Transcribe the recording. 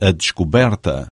a descoberta